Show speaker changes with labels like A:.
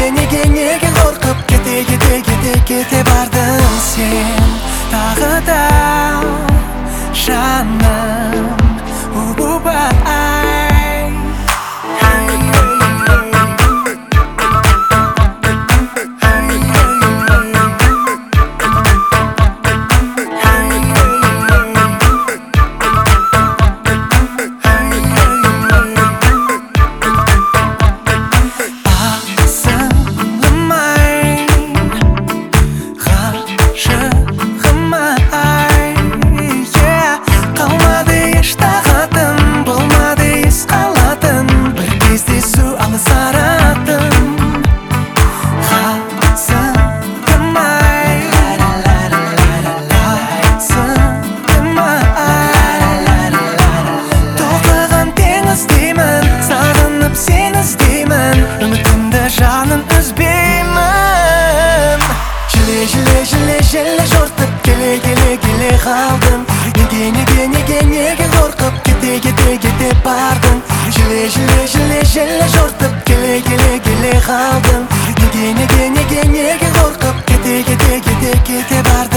A: Nege nege nege korkup Kete kete kete kete bardın Sen tағы да жаным. Үмітімді жаным үзбеймін желе желе желе желе жортып келе келе келе қалдың неге неге неге неге қорқып кете кете кете бардың желе желе желе желе жортып келе келе келе қалдың неге неге неге неге қорқып кете кете кете кете бардың